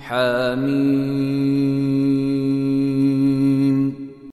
حميم.